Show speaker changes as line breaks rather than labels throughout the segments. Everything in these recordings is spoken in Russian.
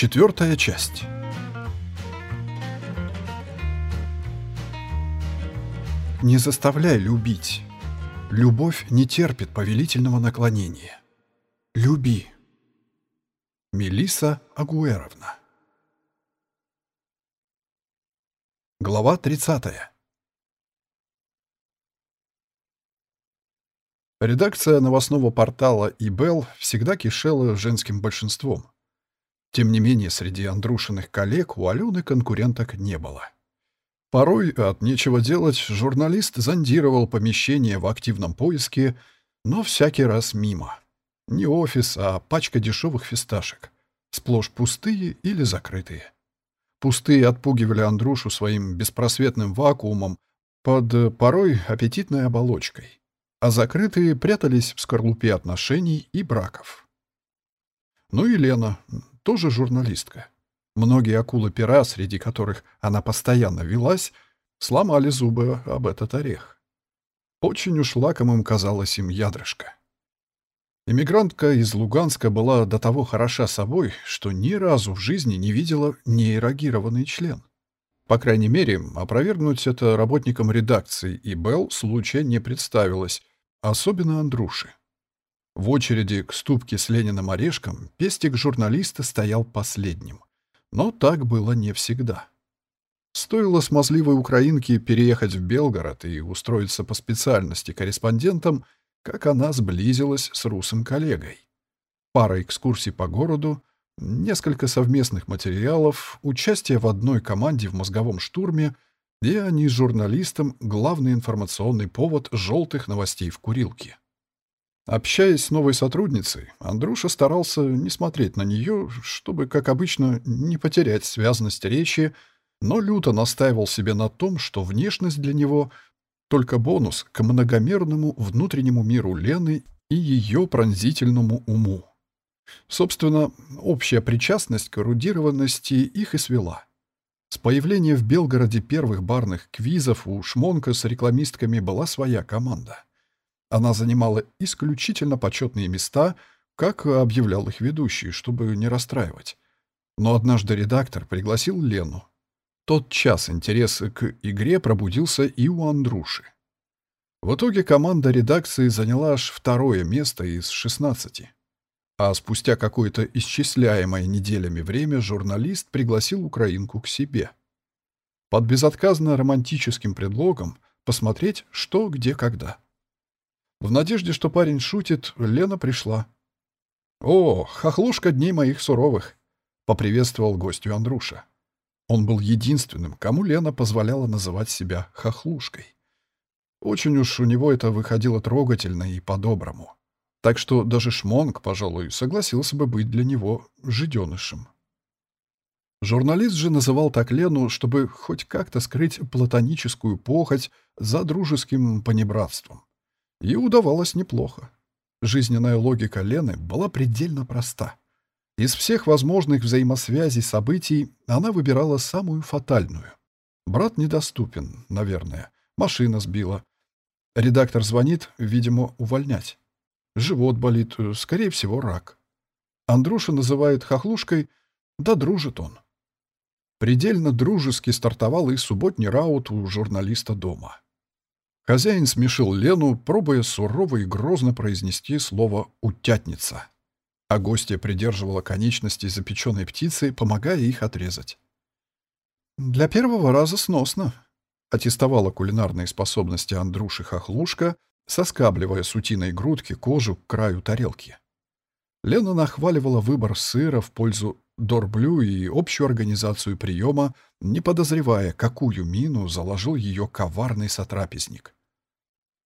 Четвертая часть. Не заставляй любить. Любовь не терпит повелительного наклонения. Люби. Мелиса Агуэровна. Глава 30. Редакция новостного портала «Ибел» всегда кишела женским большинством. Тем не менее, среди Андрушиных коллег у Алены конкуренток не было. Порой от нечего делать журналист зондировал помещение в активном поиске, но всякий раз мимо. Не офис, а пачка дешевых фисташек. Сплошь пустые или закрытые. Пустые отпугивали Андрушу своим беспросветным вакуумом под порой аппетитной оболочкой, а закрытые прятались в скорлупе отношений и браков. Ну и Лена, тоже журналистка. Многие акулы-пера, среди которых она постоянно велась, сломали зубы об этот орех. Очень уж лакомым казалась им ядрышко. Эмигрантка из Луганска была до того хороша собой, что ни разу в жизни не видела неэрогированный член. По крайней мере, опровергнуть это работникам редакции и Белл случая не представилось, особенно Андруши. В очереди к ступке с Лениным орешком пестик журналиста стоял последним. Но так было не всегда. Стоило смазливой украинке переехать в Белгород и устроиться по специальности корреспондентом, как она сблизилась с русым коллегой. Пара экскурсий по городу, несколько совместных материалов, участие в одной команде в мозговом штурме, и они с журналистом главный информационный повод желтых новостей в курилке. Общаясь с новой сотрудницей, Андрюша старался не смотреть на нее, чтобы, как обычно, не потерять связность речи, но люто настаивал себе на том, что внешность для него — только бонус к многомерному внутреннему миру Лены и ее пронзительному уму. Собственно, общая причастность к эрудированности их и свела. С появлением в Белгороде первых барных квизов у Шмонка с рекламистками была своя команда — она занимала исключительно почетные места, как объявлял их ведущий, чтобы не расстраивать. Но однажды редактор пригласил Лену. Тот час интерес к игре пробудился и у Андруши. В итоге команда редакции заняла аж второе место из 16. А спустя какое-то исчисляемое неделями время журналист пригласил украинку к себе. Под безотказно романтическим предлогом посмотреть, что, где, когда. В надежде, что парень шутит, Лена пришла. «О, хохлушка дней моих суровых!» — поприветствовал гостю Андруша. Он был единственным, кому Лена позволяла называть себя хохлушкой. Очень уж у него это выходило трогательно и по-доброму. Так что даже Шмонг, пожалуй, согласился бы быть для него жиденышем. Журналист же называл так Лену, чтобы хоть как-то скрыть платоническую похоть за дружеским понебратством. И удавалось неплохо. Жизненная логика Лены была предельно проста. Из всех возможных взаимосвязей событий она выбирала самую фатальную. Брат недоступен, наверное. Машина сбила. Редактор звонит, видимо, увольнять. Живот болит, скорее всего, рак. Андруша называет хохлушкой, да дружит он. Предельно дружески стартовал и субботний раут у журналиста дома. Хозяин смешил Лену, пробуя сурово и грозно произнести слово «утятница». А гостья придерживала конечности запеченной птицы, помогая их отрезать. «Для первого раза сносно», — аттестовала кулинарные способности Андруши Хохлушка, соскабливая с утиной грудки кожу к краю тарелки. Лена нахваливала выбор сыра в пользу Дорблю и общую организацию приема, не подозревая, какую мину заложил ее коварный сотрапезник.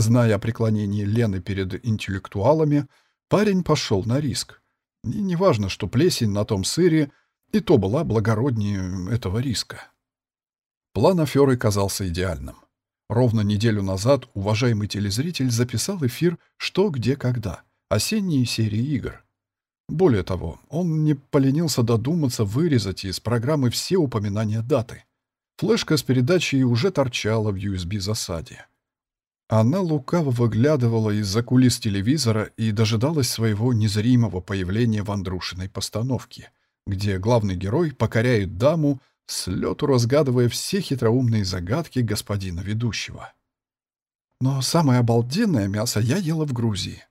Зная о преклонении Лены перед интеллектуалами, парень пошел на риск. И неважно, что плесень на том сыре и то была благороднее этого риска. План аферы казался идеальным. Ровно неделю назад уважаемый телезритель записал эфир «Что, где, когда» осенние серии игр. Более того, он не поленился додуматься вырезать из программы все упоминания даты. Флешка с передачей уже торчала в USB-засаде. Она лукаво выглядывала из-за кулис телевизора и дожидалась своего незримого появления в Андрушиной постановке, где главный герой покоряет даму, с лету разгадывая все хитроумные загадки господина ведущего. Но самое обалденное мясо я ела в Грузии.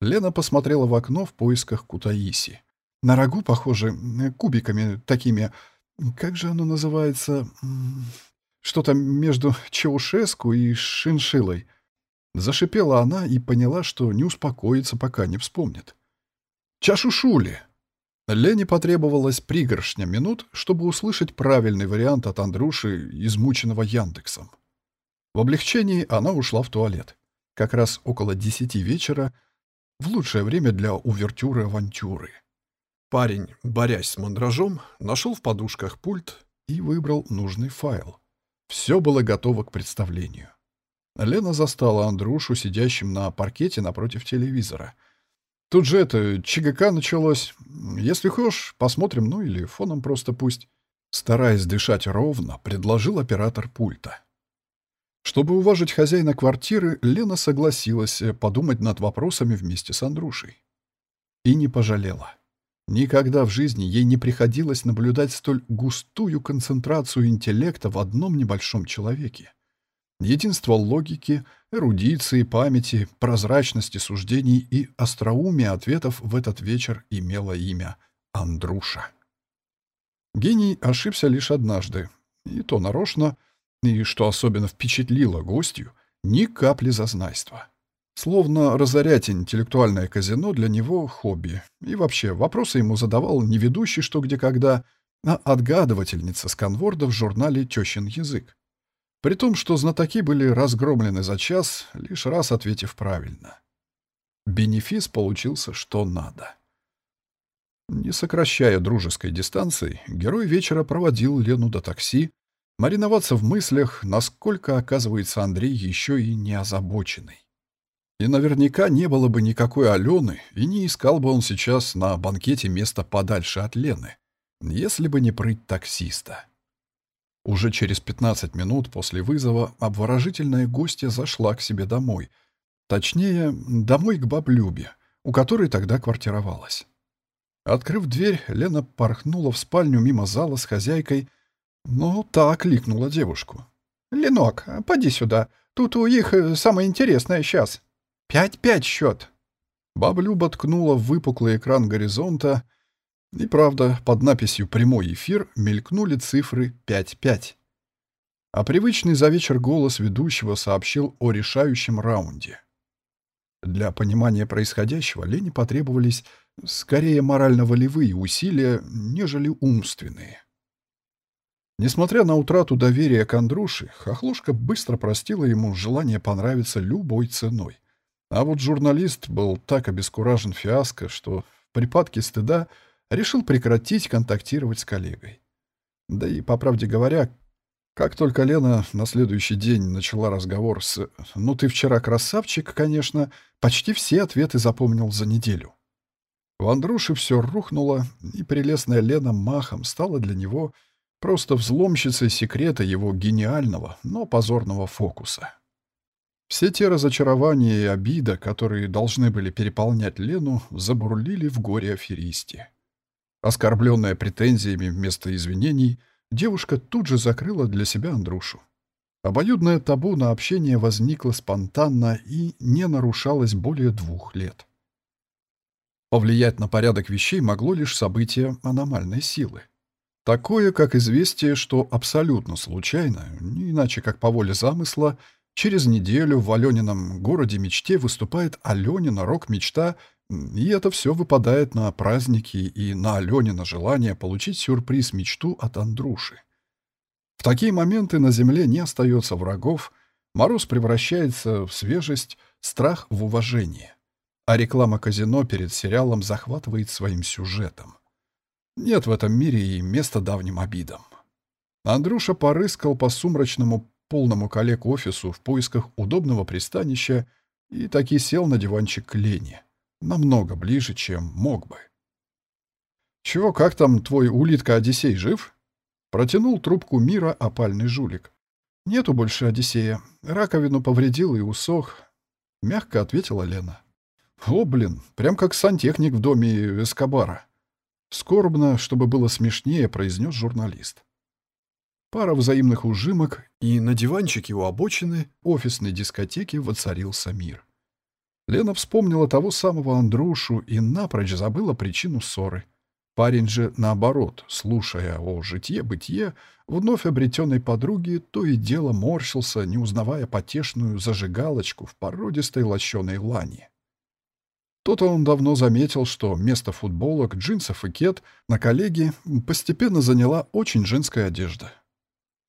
Лена посмотрела в окно в поисках Кутаиси. На рагу, похоже, кубиками такими. Как же оно называется? Что-то между Чаушеску и Шиншилой. Зашипела она и поняла, что не успокоится, пока не вспомнит. «Чашушули!» Лене потребовалось пригоршня минут, чтобы услышать правильный вариант от Андруши, измученного Яндексом. В облегчении она ушла в туалет. Как раз около десяти вечера, в лучшее время для увертюры авантюры. Парень, борясь с мандражом, нашел в подушках пульт и выбрал нужный файл. Все было готово к представлению. Лена застала Андрушу, сидящим на паркете напротив телевизора. Тут же это, ЧГК началось. Если хочешь, посмотрим, ну или фоном просто пусть. Стараясь дышать ровно, предложил оператор пульта. Чтобы уважить хозяина квартиры, Лена согласилась э, подумать над вопросами вместе с Андрушей. И не пожалела. Никогда в жизни ей не приходилось наблюдать столь густую концентрацию интеллекта в одном небольшом человеке. Единство логики, эрудиции, памяти, прозрачности суждений и остроумия ответов в этот вечер имело имя Андруша. Гений ошибся лишь однажды, и то нарочно, и, что особенно впечатлило гостью, ни капли зазнайства. Словно разорять интеллектуальное казино для него — хобби. И вообще, вопросы ему задавал не ведущий «Что, где, когда», а отгадывательница сканворда в журнале «Тещин язык». При том, что знатоки были разгромлены за час, лишь раз ответив правильно. Бенефис получился что надо. Не сокращая дружеской дистанции, герой вечера проводил Лену до такси, мариноваться в мыслях, насколько, оказывается, Андрей еще и не озабоченный. И наверняка не было бы никакой Алены, и не искал бы он сейчас на банкете место подальше от Лены, если бы не прыть таксиста. Уже через 15 минут после вызова обворожительная гостья зашла к себе домой. Точнее, домой к баблюбе, у которой тогда квартировалась. Открыв дверь, Лена порхнула в спальню мимо зала с хозяйкой, но та окликнула девушку. «Ленок, поди сюда. Тут у их э, самое интересное сейчас». «Пять-пять счет!» Баба Люба ткнула в выпуклый экран горизонта, и правда, под написью «Прямой эфир» мелькнули цифры 5-5. А привычный за вечер голос ведущего сообщил о решающем раунде. Для понимания происходящего Лене потребовались скорее морально-волевые усилия, нежели умственные. Несмотря на утрату доверия к Андрюше, Хохлушка быстро простила ему желание понравиться любой ценой. А вот журналист был так обескуражен фиаско, что в припадке стыда решил прекратить контактировать с коллегой. Да и, по правде говоря, как только Лена на следующий день начала разговор с «Ну ты вчера красавчик, конечно», почти все ответы запомнил за неделю. У Андруши все рухнуло, и прелестная Лена махом стала для него просто взломщицей секрета его гениального, но позорного фокуса. Все те разочарования и обида, которые должны были переполнять Лену, забурлили в горе аферисте. Оскорбленная претензиями вместо извинений, девушка тут же закрыла для себя Андрушу. Обоюдное табу на общение возникло спонтанно и не нарушалось более двух лет. Повлиять на порядок вещей могло лишь событие аномальной силы. Такое, как известие, что абсолютно случайно, не иначе как по воле замысла, Через неделю в Алёнином городе мечте выступает Алёнина рок-мечта, и это все выпадает на праздники и на Алёнина желание получить сюрприз-мечту от Андруши. В такие моменты на земле не остается врагов, мороз превращается в свежесть, страх в уважение. А реклама казино перед сериалом захватывает своим сюжетом. Нет в этом мире и места давним обидам. Андрюша порыскал по сумрачному полному коллег-офису в поисках удобного пристанища и таки сел на диванчик к Лене. Намного ближе, чем мог бы. «Чего, как там твой улитка Одиссей жив?» Протянул трубку мира опальный жулик. «Нету больше Одиссея. Раковину повредил и усох», — мягко ответила Лена. «О, блин, прям как сантехник в доме Эскобара». Скорбно, чтобы было смешнее, произнес журналист. Пара взаимных ужимок, и на диванчике у обочины офисной дискотеки воцарился мир. Лена вспомнила того самого Андрюшу и напрочь забыла причину ссоры. Парень же, наоборот, слушая о житье-бытие, вновь обретенной подруги, то и дело морщился, не узнавая потешную зажигалочку в породистой лощеной лани. То-то он давно заметил, что место футболок, джинсов и кет на коллеге постепенно заняла очень женская одежда.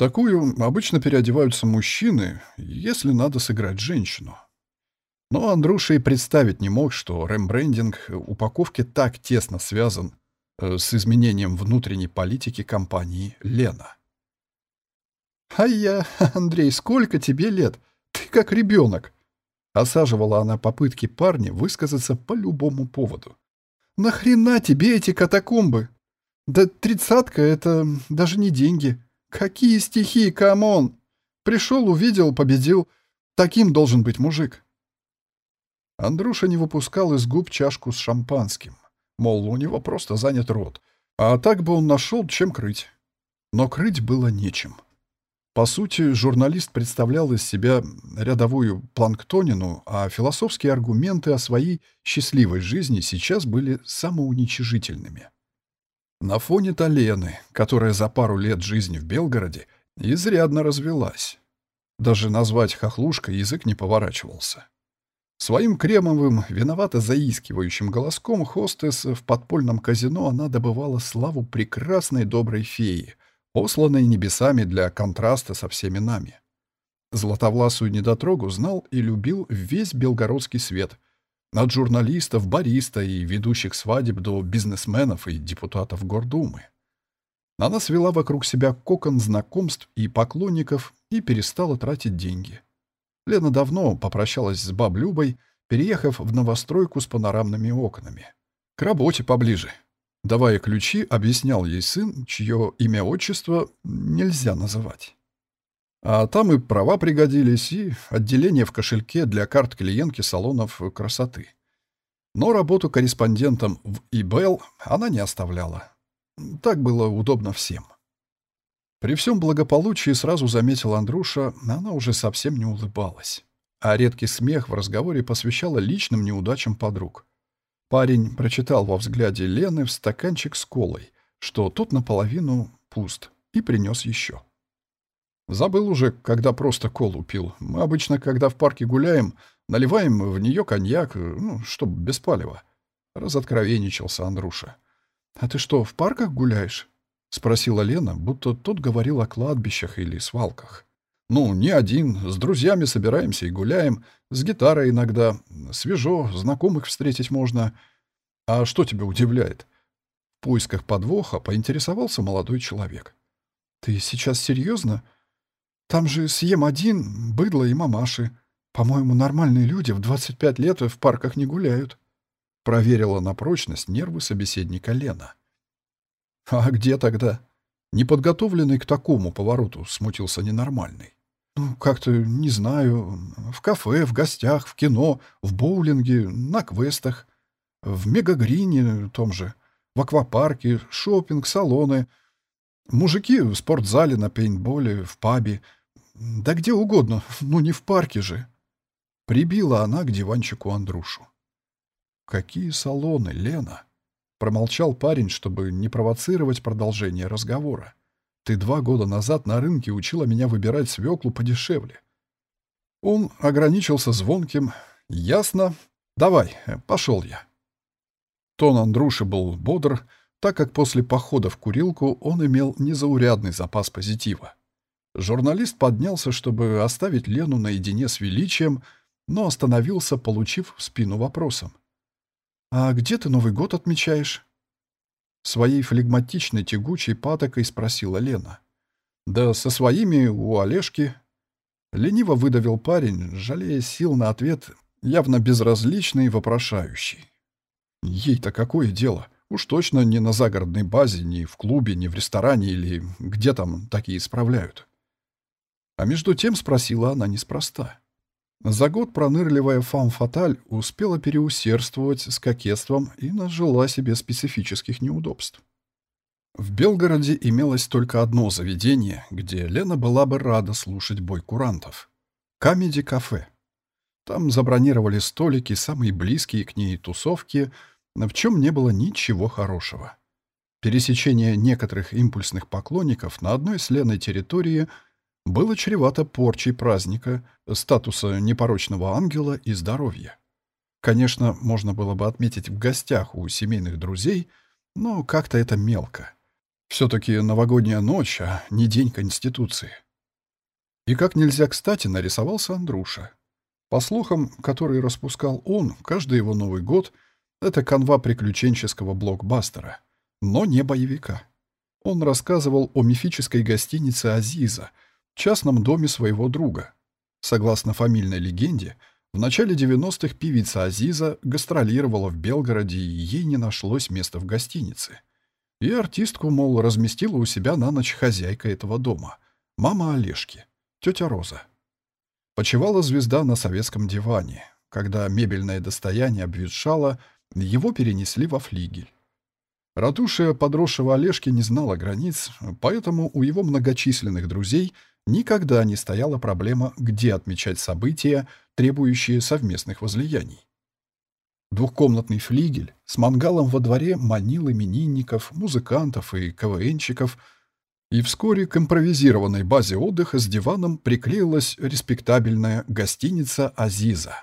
Такую обычно переодеваются мужчины, если надо сыграть женщину. Но Андрюша и представить не мог, что рембрендинг упаковки так тесно связан э, с изменением внутренней политики компании «Лена». «А я, Андрей, сколько тебе лет? Ты как ребенок!» Осаживала она попытки парня высказаться по любому поводу. «Нахрена тебе эти катакомбы? Да тридцатка — это даже не деньги. Какие стихи, come on! Пришел, увидел, победил. Таким должен быть мужик». Андрюша не выпускал из губ чашку с шампанским. Мол, у него просто занят рот. А так бы он нашел, чем крыть. Но крыть было нечем. По сути, журналист представлял из себя рядовую планктонину, а философские аргументы о своей счастливой жизни сейчас были самоуничижительными. На фоне Талены, которая за пару лет жизни в Белгороде изрядно развелась. Даже назвать хохлушкой язык не поворачивался. Своим кремовым, виновато заискивающим голоском хостес в подпольном казино она добывала славу прекрасной доброй феи, посланной небесами для контраста со всеми нами. Златовласую недотрогу знал и любил весь белгородский свет, от журналистов, бариста и ведущих свадеб до бизнесменов и депутатов Гордумы. Она свела вокруг себя кокон знакомств и поклонников и перестала тратить деньги. Лена давно попрощалась с баб Любой, переехав в новостройку с панорамными окнами. К работе поближе, Давая ключи, объяснял ей сын, чье имя-отчество нельзя называть. А там и права пригодились, и отделение в кошельке для карт клиентки салонов красоты. Но работу корреспондентом в ИБЛ она не оставляла. Так было удобно всем. При всем благополучии сразу заметил Андруша, она уже совсем не улыбалась. А редкий смех в разговоре посвящала личным неудачам подруг. Парень прочитал во взгляде Лены в стаканчик с колой, что тот наполовину пуст, и принес еще. Забыл уже, когда просто колу пил. Мы обычно, когда в парке гуляем, наливаем в нее коньяк, ну, чтоб без палева. Разоткровенничался Андруша. «А ты что, в парках гуляешь?» — спросила Лена, будто тот говорил о кладбищах или свалках. «Ну, не один. С друзьями собираемся и гуляем. С гитарой иногда. Свежо, знакомых встретить можно. А что тебя удивляет?» В поисках подвоха поинтересовался молодой человек. «Ты сейчас серьезно? Там же съем один, быдло и мамаши. По-моему, нормальные люди в 25 лет в парках не гуляют». Проверила на прочность нервы собеседника Лена. «А где тогда?» Неподготовленный к такому повороту смутился ненормальный. Ну, как-то, не знаю, в кафе, в гостях, в кино, в боулинге, на квестах, в мегагрине том же, в аквапарке, шопинг, салоны, мужики в спортзале, на пейнтболе, в пабе, да где угодно, ну не в парке же. Прибила она к диванчику Андрушу. «Какие салоны, Лена?» Промолчал парень, чтобы не провоцировать продолжение разговора. Ты два года назад на рынке учила меня выбирать свеклу подешевле. Он ограничился звонким. «Ясно. Давай, пошел я». Тон Андруши был бодр, так как после похода в курилку он имел незаурядный запас позитива. Журналист поднялся, чтобы оставить Лену наедине с величием, но остановился, получив в спину вопросом. «А где ты Новый год отмечаешь?» Своей флегматичной тягучей патокой спросила Лена. «Да со своими у Олежки». Лениво выдавил парень, жалея сил на ответ, явно безразличный и вопрошающий. Ей-то какое дело? Уж точно не на загородной базе, ни в клубе, ни в ресторане или где там такие справляют. А между тем спросила она неспроста. За год пронырливая фам-фаталь успела переусердствовать с кокетством и нажила себе специфических неудобств. В Белгороде имелось только одно заведение, где Лена была бы рада слушать бой курантов — Камеди-кафе. Там забронировали столики, самые близкие к ней тусовки, в чем не было ничего хорошего. Пересечение некоторых импульсных поклонников на одной с Леной территории было чревато порчей праздника, статуса непорочного ангела и здоровья. Конечно, можно было бы отметить в гостях у семейных друзей, но как-то это мелко. Все-таки новогодняя ночь, а не день Конституции. И как нельзя кстати нарисовался Андруша. По слухам, которые распускал он, каждый его Новый год — это канва приключенческого блокбастера, но не боевика. Он рассказывал о мифической гостинице «Азиза», частном доме своего друга. Согласно фамильной легенде, в начале 90-х певица Азиза гастролировала в Белгороде, и ей не нашлось места в гостинице. И артистку, мол, разместила у себя на ночь хозяйка этого дома, мама Олежки, тетя Роза. Почевала звезда на советском диване. Когда мебельное достояние обветшало, его перенесли во флигель. Ратуша подросшего Олежки не знала границ, поэтому у его многочисленных друзей никогда не стояла проблема, где отмечать события, требующие совместных возлияний. Двухкомнатный флигель с мангалом во дворе манил именинников, музыкантов и КВНщиков – и вскоре к импровизированной базе отдыха с диваном приклеилась респектабельная гостиница «Азиза».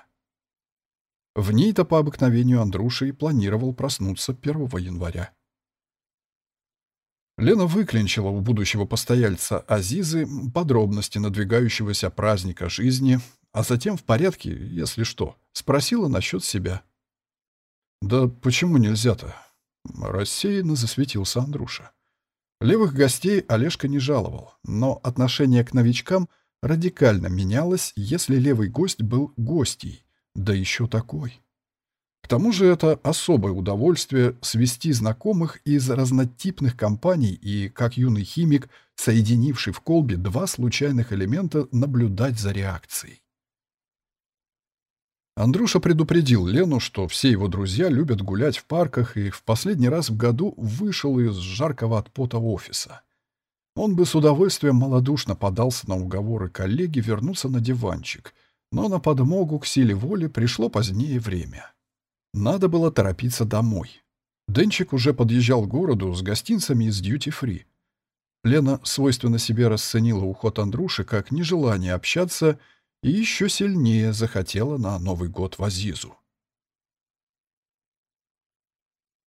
В ней-то по обыкновению Андруши и планировал проснуться 1 января. Лена выклинчила у будущего постояльца Азизы подробности надвигающегося праздника жизни, а затем в порядке, если что, спросила насчет себя. «Да почему нельзя-то?» Рассеянно засветился Андруша. Левых гостей Олежка не жаловал, но отношение к новичкам радикально менялось, если левый гость был гостей, да еще такой. К тому же это особое удовольствие свести знакомых из разнотипных компаний и, как юный химик, соединивший в колбе два случайных элемента, наблюдать за реакцией. Андрюша предупредил Лену, что все его друзья любят гулять в парках и в последний раз в году вышел из жаркого от пота офиса. Он бы с удовольствием малодушно подался на уговоры коллеги вернуться на диванчик, но на подмогу к силе воли пришло позднее время. Надо было торопиться домой. Денчик уже подъезжал к городу с гостинцами из дьюти-фри. Лена свойственно себе расценила уход Андруши как нежелание общаться и еще сильнее захотела на Новый год в Азизу.